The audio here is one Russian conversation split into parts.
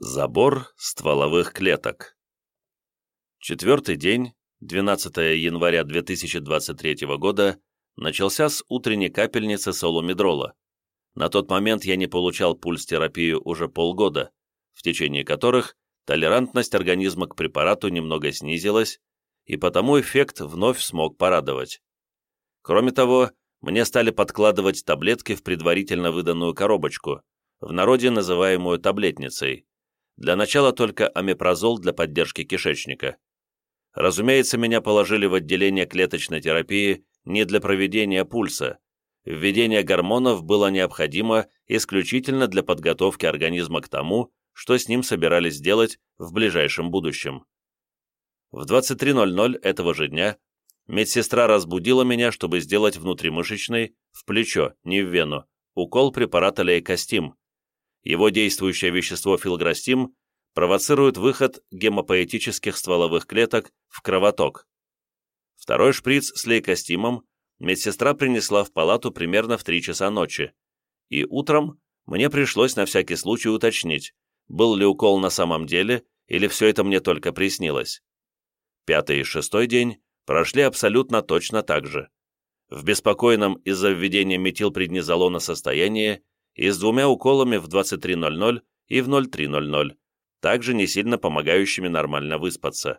Забор стволовых клеток. Четвертый день, 12 января 2023 года, начался с утренней капельницы солумедрола. На тот момент я не получал пульс-терапию уже полгода, в течение которых толерантность организма к препарату немного снизилась, и потому эффект вновь смог порадовать. Кроме того, мне стали подкладывать таблетки в предварительно выданную коробочку, в народе называемую таблетницей. Для начала только амипрозол для поддержки кишечника. Разумеется, меня положили в отделение клеточной терапии не для проведения пульса. Введение гормонов было необходимо исключительно для подготовки организма к тому, что с ним собирались сделать в ближайшем будущем. В 23.00 этого же дня медсестра разбудила меня, чтобы сделать внутримышечный, в плечо, не в вену, укол препарата лейкостим, его действующее вещество филграстим провоцирует выход гемопоэтических стволовых клеток в кровоток. Второй шприц с лейкостимом медсестра принесла в палату примерно в 3 часа ночи, и утром мне пришлось на всякий случай уточнить, был ли укол на самом деле или все это мне только приснилось. Пятый и шестой день прошли абсолютно точно так же. В беспокойном из-за введения метилпреднизолона состоянии и с двумя уколами в 23.00 и в 03.00, также не сильно помогающими нормально выспаться.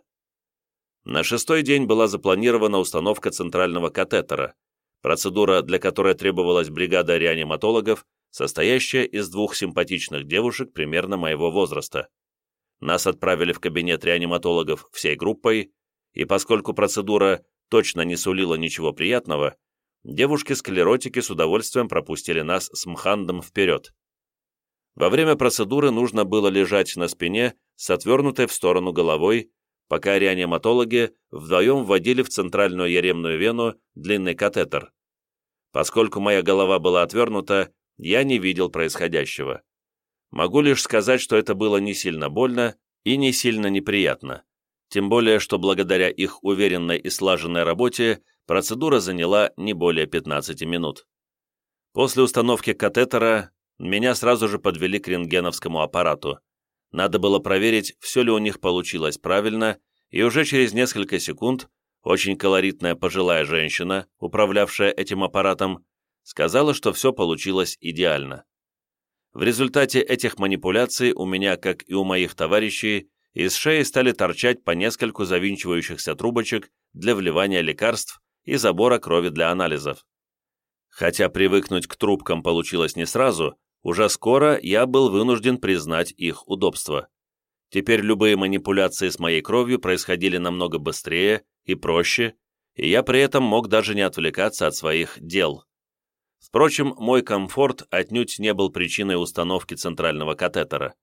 На шестой день была запланирована установка центрального катетера, процедура, для которой требовалась бригада реаниматологов, состоящая из двух симпатичных девушек примерно моего возраста. Нас отправили в кабинет реаниматологов всей группой, и поскольку процедура точно не сулила ничего приятного, девушки-склеротики с удовольствием пропустили нас с Мхандом вперед. Во время процедуры нужно было лежать на спине с отвернутой в сторону головой, пока реаниматологи вдвоем вводили в центральную яремную вену длинный катетер. Поскольку моя голова была отвернута, я не видел происходящего. Могу лишь сказать, что это было не сильно больно и не сильно неприятно. Тем более, что благодаря их уверенной и слаженной работе Процедура заняла не более 15 минут. После установки катетера меня сразу же подвели к рентгеновскому аппарату. Надо было проверить, все ли у них получилось правильно, и уже через несколько секунд очень колоритная пожилая женщина, управлявшая этим аппаратом, сказала, что все получилось идеально. В результате этих манипуляций у меня, как и у моих товарищей, из шеи стали торчать по нескольку завинчивающихся трубочек для вливания лекарств и забора крови для анализов. Хотя привыкнуть к трубкам получилось не сразу, уже скоро я был вынужден признать их удобство. Теперь любые манипуляции с моей кровью происходили намного быстрее и проще, и я при этом мог даже не отвлекаться от своих дел. Впрочем, мой комфорт отнюдь не был причиной установки центрального катетера.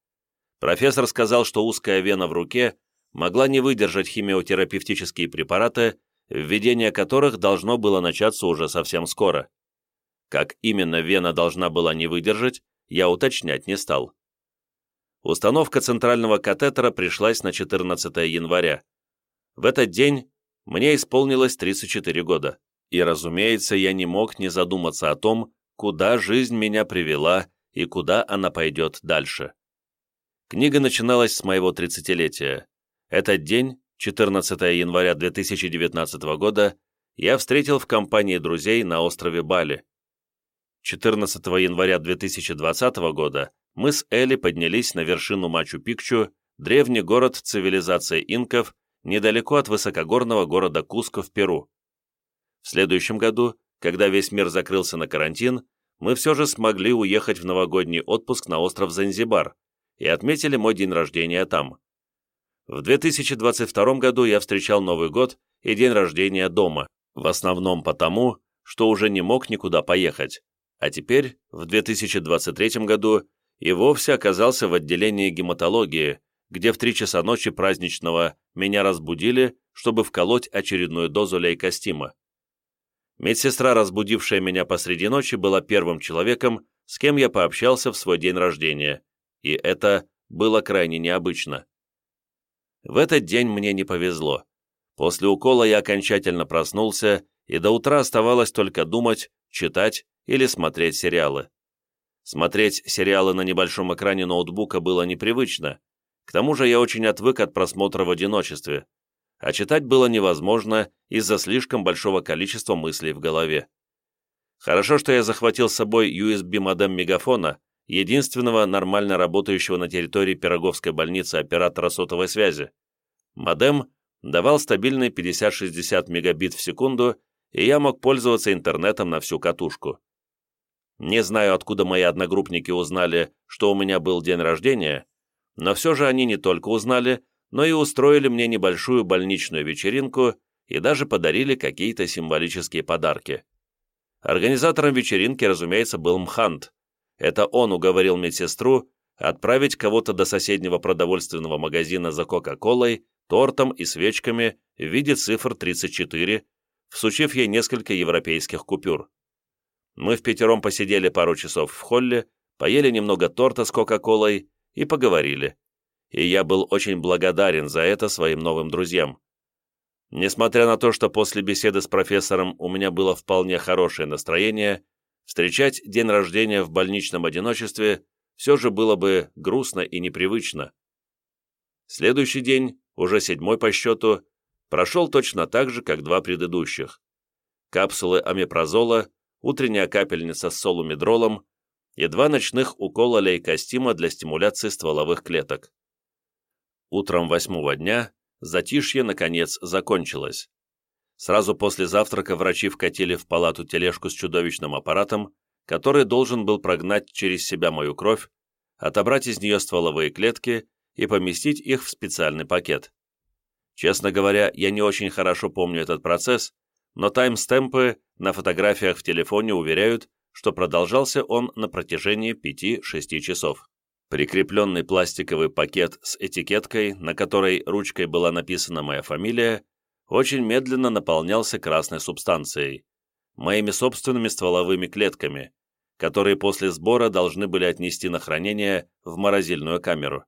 Профессор сказал, что узкая вена в руке могла не выдержать химиотерапевтические препараты, введение которых должно было начаться уже совсем скоро. Как именно вена должна была не выдержать, я уточнять не стал. Установка центрального катетера пришлась на 14 января. В этот день мне исполнилось 34 года, и, разумеется, я не мог не задуматься о том, куда жизнь меня привела и куда она пойдет дальше. Книга начиналась с моего тридцатилетия. Этот день 14 января 2019 года я встретил в компании друзей на острове Бали. 14 января 2020 года мы с Элли поднялись на вершину Мачу-Пикчу, древний город цивилизации инков, недалеко от высокогорного города Куско в Перу. В следующем году, когда весь мир закрылся на карантин, мы все же смогли уехать в новогодний отпуск на остров Занзибар и отметили мой день рождения там. В 2022 году я встречал Новый год и день рождения дома, в основном потому, что уже не мог никуда поехать. А теперь, в 2023 году, и вовсе оказался в отделении гематологии, где в 3 часа ночи праздничного меня разбудили, чтобы вколоть очередную дозу лейкостима. Медсестра, разбудившая меня посреди ночи, была первым человеком, с кем я пообщался в свой день рождения, и это было крайне необычно. В этот день мне не повезло. После укола я окончательно проснулся, и до утра оставалось только думать, читать или смотреть сериалы. Смотреть сериалы на небольшом экране ноутбука было непривычно, К тому же я очень отвык от просмотра в одиночестве, а читать было невозможно из-за слишком большого количества мыслей в голове. Хорошо, что я захватил с собой USB-модем мегафона, единственного нормально работающего на территории Пироговской больницы оператора сотовой связи. Модем давал стабильные 50-60 мегабит в секунду, и я мог пользоваться интернетом на всю катушку. Не знаю, откуда мои одногруппники узнали, что у меня был день рождения, но все же они не только узнали, но и устроили мне небольшую больничную вечеринку и даже подарили какие-то символические подарки. Организатором вечеринки, разумеется, был Мхант. Это он уговорил медсестру отправить кого-то до соседнего продовольственного магазина за Кока-Колой, тортом и свечками в виде цифр 34, всучив ей несколько европейских купюр. Мы в пятером посидели пару часов в холле, поели немного торта с Кока-Колой и поговорили. И я был очень благодарен за это своим новым друзьям. Несмотря на то, что после беседы с профессором у меня было вполне хорошее настроение, встречать день рождения в больничном одиночестве все же было бы грустно и непривычно. Следующий день, уже седьмой по счету, прошел точно так же, как два предыдущих. Капсулы амипрозола утренняя капельница с солумедролом и два ночных укола лейкостима для стимуляции стволовых клеток. Утром восьмого дня затишье, наконец, закончилось. Сразу после завтрака врачи вкатили в палату тележку с чудовищным аппаратом, который должен был прогнать через себя мою кровь, отобрать из нее стволовые клетки и поместить их в специальный пакет. Честно говоря, я не очень хорошо помню этот процесс, но таймстемпы на фотографиях в телефоне уверяют, что продолжался он на протяжении 5-6 часов. Прикрепленный пластиковый пакет с этикеткой, на которой ручкой была написана моя фамилия, очень медленно наполнялся красной субстанцией, моими собственными стволовыми клетками, которые после сбора должны были отнести на хранение в морозильную камеру.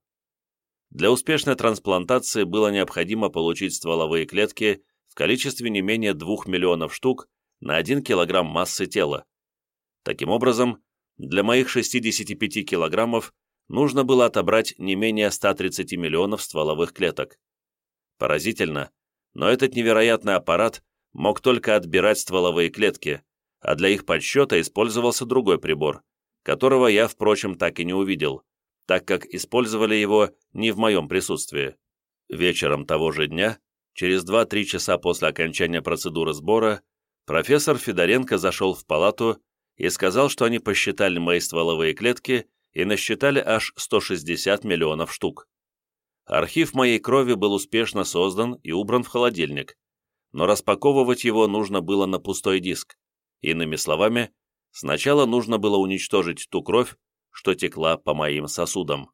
Для успешной трансплантации было необходимо получить стволовые клетки в количестве не менее 2 миллионов штук на 1 килограмм массы тела. Таким образом, для моих 65 килограммов нужно было отобрать не менее 130 миллионов стволовых клеток. Поразительно, но этот невероятный аппарат мог только отбирать стволовые клетки, а для их подсчета использовался другой прибор, которого я, впрочем, так и не увидел, так как использовали его не в моем присутствии. Вечером того же дня Через 2-3 часа после окончания процедуры сбора профессор Федоренко зашел в палату и сказал, что они посчитали мои стволовые клетки и насчитали аж 160 миллионов штук. Архив моей крови был успешно создан и убран в холодильник, но распаковывать его нужно было на пустой диск. Иными словами, сначала нужно было уничтожить ту кровь, что текла по моим сосудам.